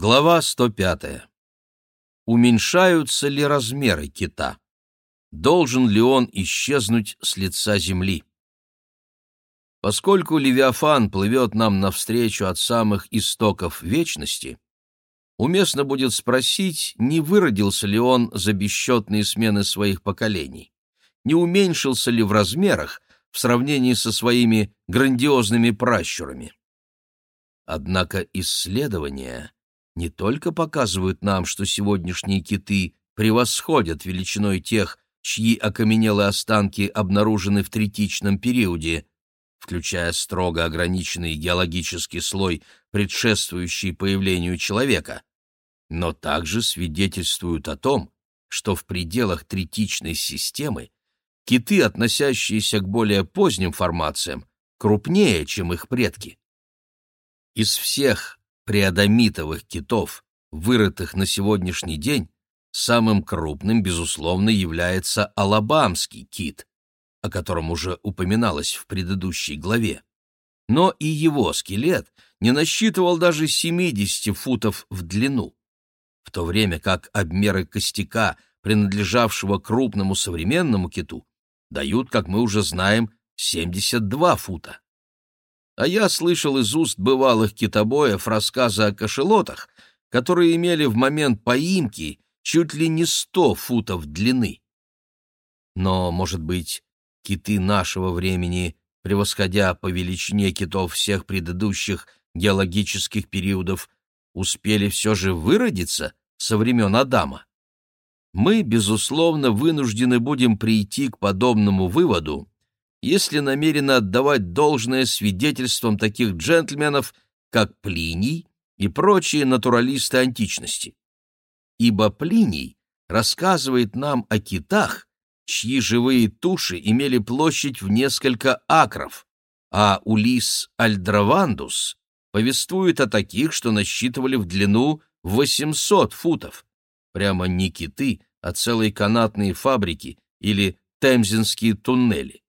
Глава 105. Уменьшаются ли размеры кита? Должен ли он исчезнуть с лица земли? Поскольку Левиафан плывет нам навстречу от самых истоков вечности, уместно будет спросить, не выродился ли он за бесчетные смены своих поколений, не уменьшился ли в размерах в сравнении со своими грандиозными пращурами. Однако исследования не только показывают нам, что сегодняшние киты превосходят величиной тех, чьи окаменелые останки обнаружены в третичном периоде, включая строго ограниченный геологический слой, предшествующий появлению человека, но также свидетельствуют о том, что в пределах третичной системы киты, относящиеся к более поздним формациям, крупнее, чем их предки. Из всех преадомитовых китов, вырытых на сегодняшний день, самым крупным, безусловно, является алабамский кит, о котором уже упоминалось в предыдущей главе. Но и его скелет не насчитывал даже 70 футов в длину, в то время как обмеры костяка, принадлежавшего крупному современному киту, дают, как мы уже знаем, 72 фута а я слышал из уст бывалых китобоев рассказы о кошелотах, которые имели в момент поимки чуть ли не сто футов длины. Но, может быть, киты нашего времени, превосходя по величине китов всех предыдущих геологических периодов, успели все же выродиться со времен Адама? Мы, безусловно, вынуждены будем прийти к подобному выводу, если намерена отдавать должное свидетельствам таких джентльменов, как Плиний и прочие натуралисты античности. Ибо Плиний рассказывает нам о китах, чьи живые туши имели площадь в несколько акров, а Улис Альдравандус повествует о таких, что насчитывали в длину 800 футов. Прямо не киты, а целые канатные фабрики или темзинские туннели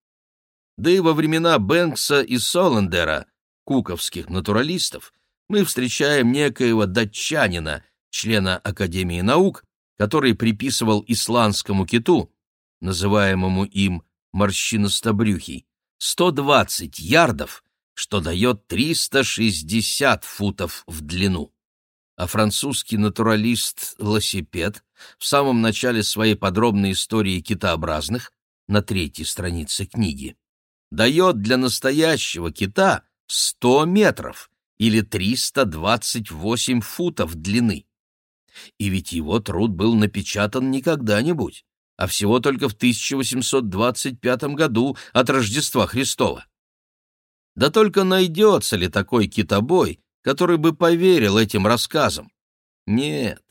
да и во времена Бэнкса и Соландера, куковских натуралистов, мы встречаем некоего датчанина, члена Академии наук, который приписывал исландскому киту, называемому им морщиностобрюхий, 120 ярдов, что дает 360 футов в длину. А французский натуралист Лосипед в самом начале своей подробной истории китообразных, на третьей странице книги, дает для настоящего кита 100 метров или 328 футов длины. И ведь его труд был напечатан не когда-нибудь, а всего только в 1825 году от Рождества Христова. Да только найдется ли такой китобой, который бы поверил этим рассказам? Нет.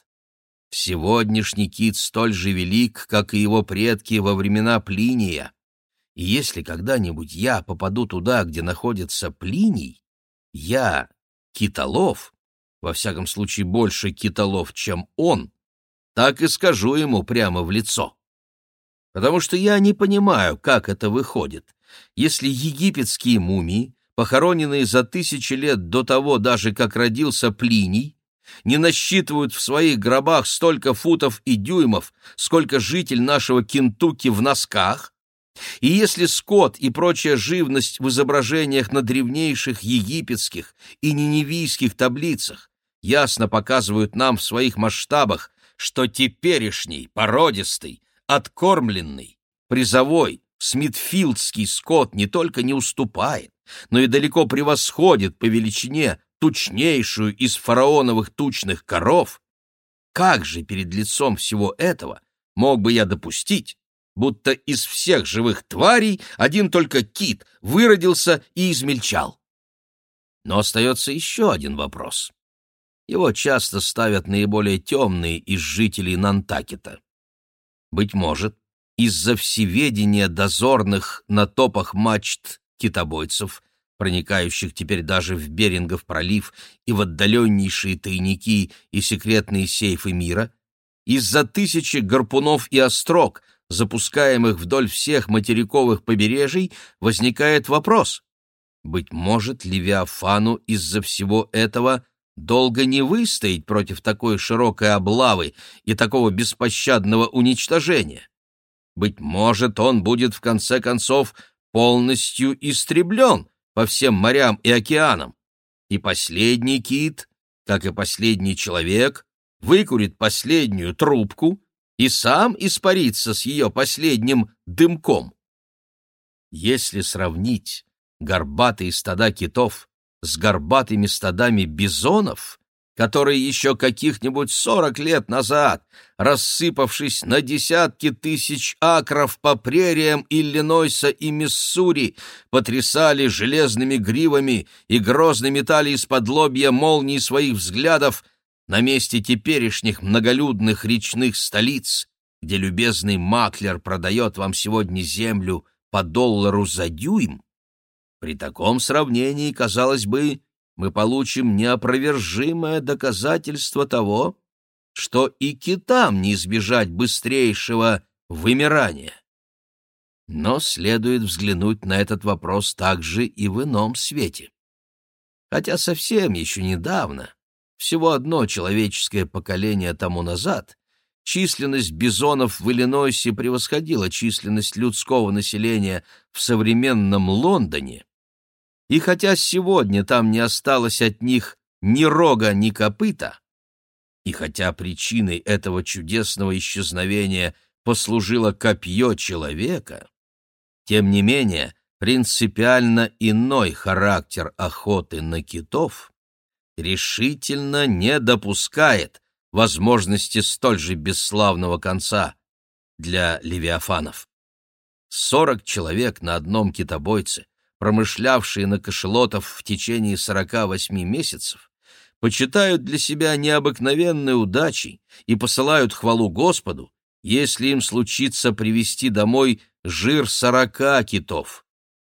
Сегодняшний кит столь же велик, как и его предки во времена Плиния. И если когда-нибудь я попаду туда, где находится Плиний, я, Китолов, во всяком случае больше Китолов, чем он, так и скажу ему прямо в лицо. Потому что я не понимаю, как это выходит. Если египетские мумии, похороненные за тысячи лет до того даже, как родился Плиний, не насчитывают в своих гробах столько футов и дюймов, сколько житель нашего Кентукки в носках, и если скот и прочая живность в изображениях на древнейших египетских и ниневийских таблицах ясно показывают нам в своих масштабах, что теперешний, породистый, откормленный, призовой, смитфилдский скот не только не уступает, но и далеко превосходит по величине тучнейшую из фараоновых тучных коров, как же перед лицом всего этого мог бы я допустить, будто из всех живых тварей один только кит выродился и измельчал. Но остается еще один вопрос. Его часто ставят наиболее темные из жителей Нантакета. Быть может, из-за всеведения дозорных на топах мачт китобойцев, проникающих теперь даже в Берингов пролив и в отдаленнейшие тайники и секретные сейфы мира, из-за тысячи гарпунов и острог, запускаемых вдоль всех материковых побережий, возникает вопрос. Быть может, Левиафану из-за всего этого долго не выстоять против такой широкой облавы и такого беспощадного уничтожения. Быть может, он будет в конце концов полностью истреблен по всем морям и океанам, и последний кит, как и последний человек, выкурит последнюю трубку и сам испарится с ее последним дымком. Если сравнить горбатые стада китов с горбатыми стадами бизонов, которые еще каких-нибудь сорок лет назад, рассыпавшись на десятки тысяч акров по прериям Иллинойса и Миссури, потрясали железными гривами и грозно метали из-под лобья молнии своих взглядов на месте теперешних многолюдных речных столиц, где любезный маклер продает вам сегодня землю по доллару за дюйм, при таком сравнении, казалось бы, мы получим неопровержимое доказательство того, что и китам не избежать быстрейшего вымирания. Но следует взглянуть на этот вопрос также и в ином свете. Хотя совсем еще недавно, всего одно человеческое поколение тому назад, численность бизонов в Иллинойсе превосходила численность людского населения в современном Лондоне, и хотя сегодня там не осталось от них ни рога, ни копыта, и хотя причиной этого чудесного исчезновения послужило копье человека, тем не менее принципиально иной характер охоты на китов решительно не допускает возможности столь же бесславного конца для левиафанов. Сорок человек на одном китобойце — промышлявшие на кошелотов в течение 48 месяцев, почитают для себя необыкновенной удачей и посылают хвалу Господу, если им случится привести домой жир сорока китов.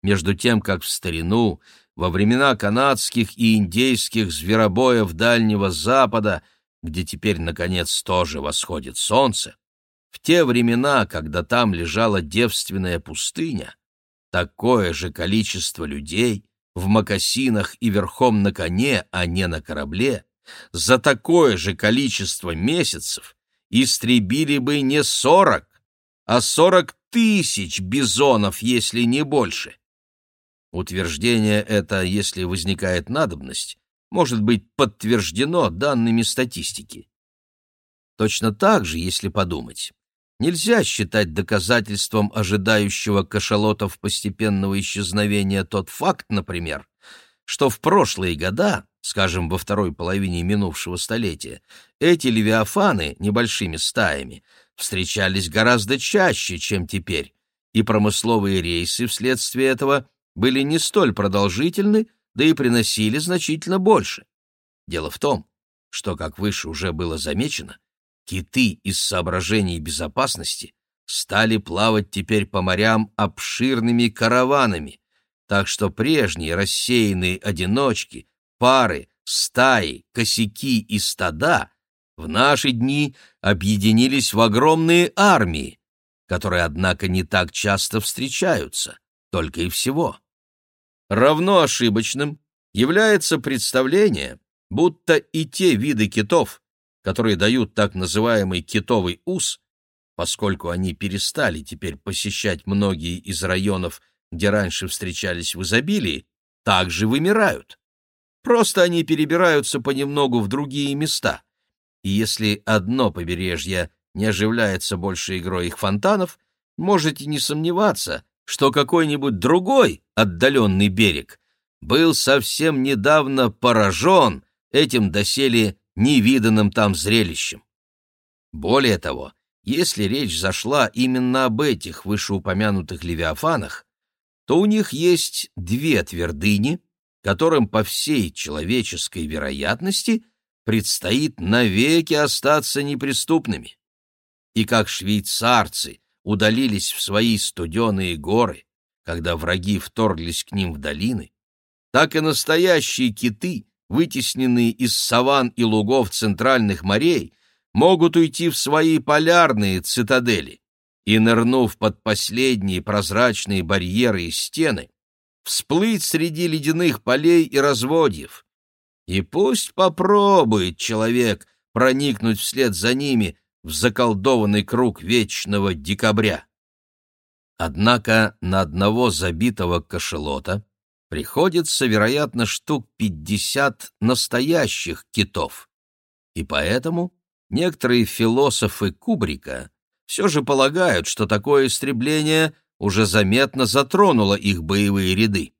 Между тем, как в старину, во времена канадских и индейских зверобоев Дальнего Запада, где теперь, наконец, тоже восходит солнце, в те времена, когда там лежала девственная пустыня, такое же количество людей в мокасинах и верхом на коне, а не на корабле, за такое же количество месяцев истребили бы не сорок, а сорок тысяч бизонов, если не больше. Утверждение это, если возникает надобность, может быть подтверждено данными статистики. Точно так же, если подумать, Нельзя считать доказательством ожидающего кашалотов постепенного исчезновения тот факт, например, что в прошлые года, скажем, во второй половине минувшего столетия, эти левиафаны небольшими стаями встречались гораздо чаще, чем теперь, и промысловые рейсы вследствие этого были не столь продолжительны, да и приносили значительно больше. Дело в том, что, как выше уже было замечено, Киты из соображений безопасности стали плавать теперь по морям обширными караванами, так что прежние рассеянные одиночки, пары, стаи, косяки и стада в наши дни объединились в огромные армии, которые, однако, не так часто встречаются, только и всего. Равно ошибочным является представление, будто и те виды китов, которые дают так называемый китовый ус, поскольку они перестали теперь посещать многие из районов, где раньше встречались в изобилии, также вымирают. Просто они перебираются понемногу в другие места. И если одно побережье не оживляется больше игрой их фонтанов, можете не сомневаться, что какой-нибудь другой отдаленный берег был совсем недавно поражен этим доселе невиданным там зрелищем. Более того, если речь зашла именно об этих вышеупомянутых левиафанах, то у них есть две твердыни, которым по всей человеческой вероятности предстоит навеки остаться неприступными. И как швейцарцы удалились в свои студеные горы, когда враги вторглись к ним в долины, так и настоящие киты вытесненные из саван и лугов центральных морей, могут уйти в свои полярные цитадели и, нырнув под последние прозрачные барьеры и стены, всплыть среди ледяных полей и разводьев. И пусть попробует человек проникнуть вслед за ними в заколдованный круг вечного декабря. Однако на одного забитого кошелота приходится, вероятно, штук пятьдесят настоящих китов. И поэтому некоторые философы Кубрика все же полагают, что такое истребление уже заметно затронуло их боевые ряды.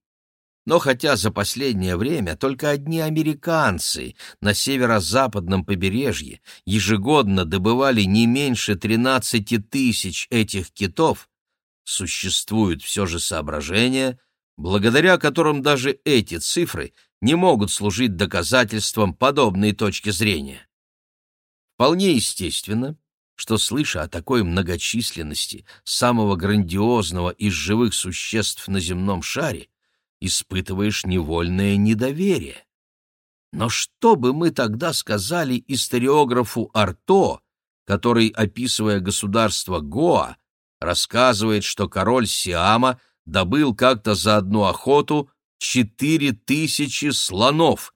Но хотя за последнее время только одни американцы на северо-западном побережье ежегодно добывали не меньше 13 тысяч этих китов, существуют все же соображения, благодаря которым даже эти цифры не могут служить доказательством подобной точки зрения. Вполне естественно, что, слыша о такой многочисленности самого грандиозного из живых существ на земном шаре, испытываешь невольное недоверие. Но что бы мы тогда сказали историографу Арто, который, описывая государство Гоа, рассказывает, что король Сиама добыл как-то за одну охоту четыре тысячи слонов,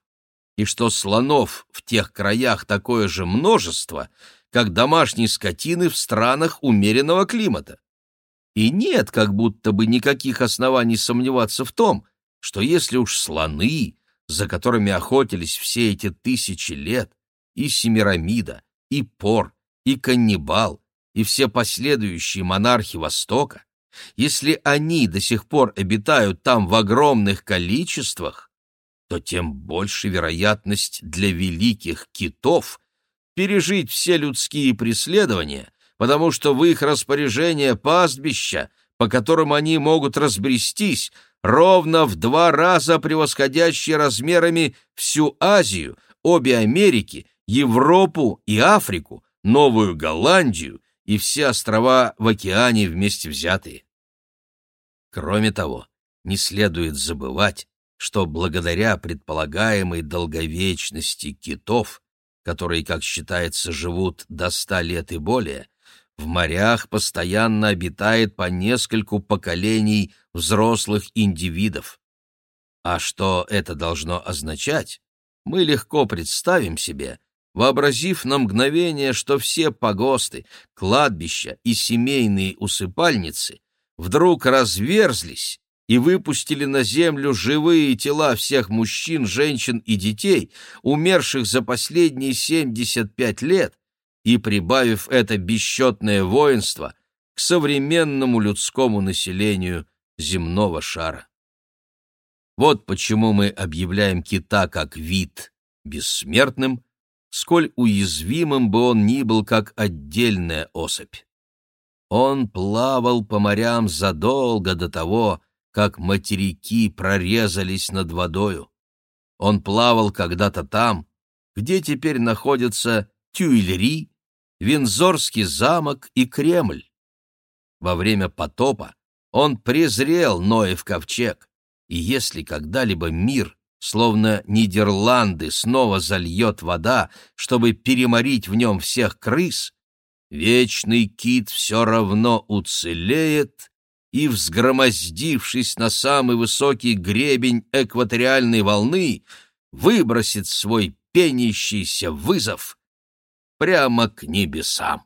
и что слонов в тех краях такое же множество, как домашней скотины в странах умеренного климата. И нет как будто бы никаких оснований сомневаться в том, что если уж слоны, за которыми охотились все эти тысячи лет, и Семирамида, и Пор, и Каннибал, и все последующие монархи Востока, если они до сих пор обитают там в огромных количествах, то тем больше вероятность для великих китов пережить все людские преследования, потому что в их распоряжение пастбища, по которым они могут разбрестись, ровно в два раза превосходящие размерами всю Азию, обе Америки, Европу и Африку, Новую Голландию и все острова в океане вместе взятые. Кроме того, не следует забывать, что благодаря предполагаемой долговечности китов, которые, как считается, живут до ста лет и более, в морях постоянно обитает по нескольку поколений взрослых индивидов. А что это должно означать, мы легко представим себе, вообразив на мгновение, что все погосты, кладбища и семейные усыпальницы вдруг разверзлись и выпустили на землю живые тела всех мужчин, женщин и детей, умерших за последние 75 лет, и прибавив это бесчетное воинство к современному людскому населению земного шара. Вот почему мы объявляем кита как вид бессмертным, сколь уязвимым бы он ни был как отдельная особь. Он плавал по морям задолго до того, как материки прорезались над водою. Он плавал когда-то там, где теперь находятся Тюильри Винзорский замок и Кремль. Во время потопа он презрел Ноев ковчег, и если когда-либо мир, словно Нидерланды, снова зальет вода, чтобы переморить в нем всех крыс, вечный кит все равно уцелеет и, взгромоздившись на самый высокий гребень экваториальной волны, выбросит свой пенящийся вызов прямо к небесам.